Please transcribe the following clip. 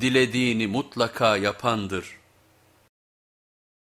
dilediğini mutlaka yapandır.